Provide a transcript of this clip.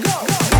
go, go.